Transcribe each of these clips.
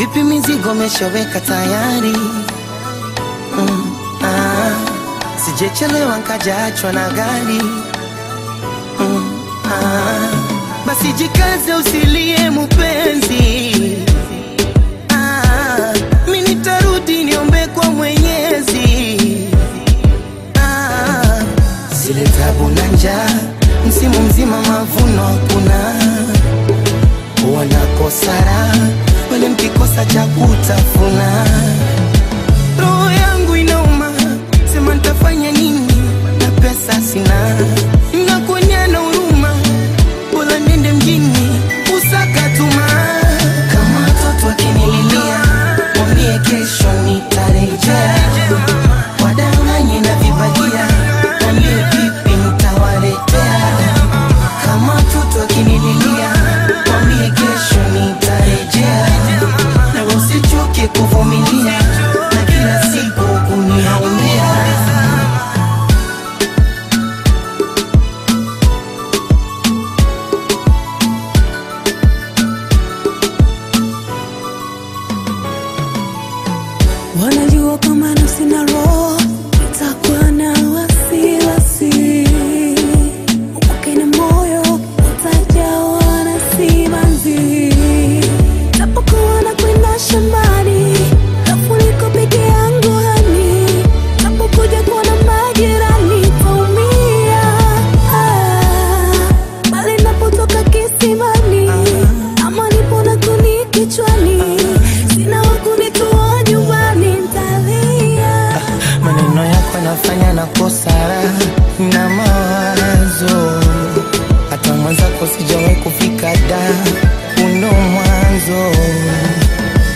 Vipi mizigo meshaweka tayari? Mm, ah. Sijechelewa nkajaachwa na gari mm, ah. Basi jikaze usilie mupenzi ah. Mi nitarudi niombe kwa Mwenyezi ah. Zile tabu na njaa msimu mzima mavuno hakuna wanakosara wale mkikosa cha kutafuna Wanajua kama nafsi na roho yako yanafanya na kosa na mawazo hata mwenzako sijawahi kufika da uno mwanzo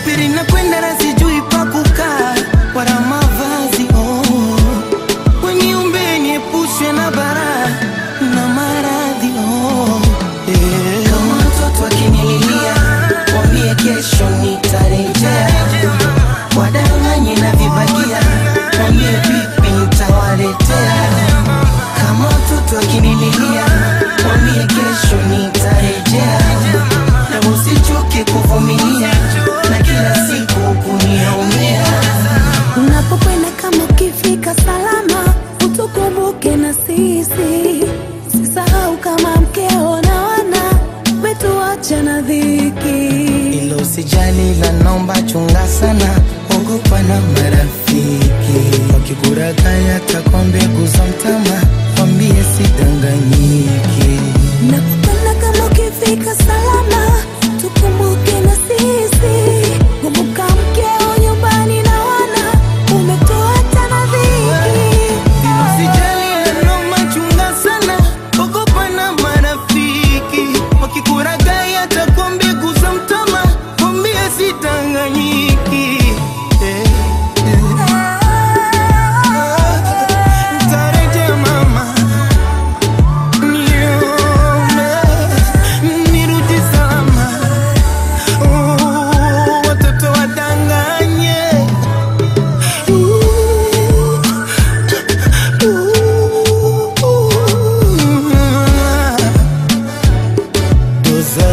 pili nakwenda na sijui pa kukaa wala mavazi oh. weniumbe niepushwe na bara na maradhi oh. yeah. kama watoto akinililia wambie kesho nitarejea na dhiki. ilo sijali la nomba chunga sana ogopa na marafiki wakikurakaya takwa mbegu za mtama wambie sidanganyiki Unapokwenda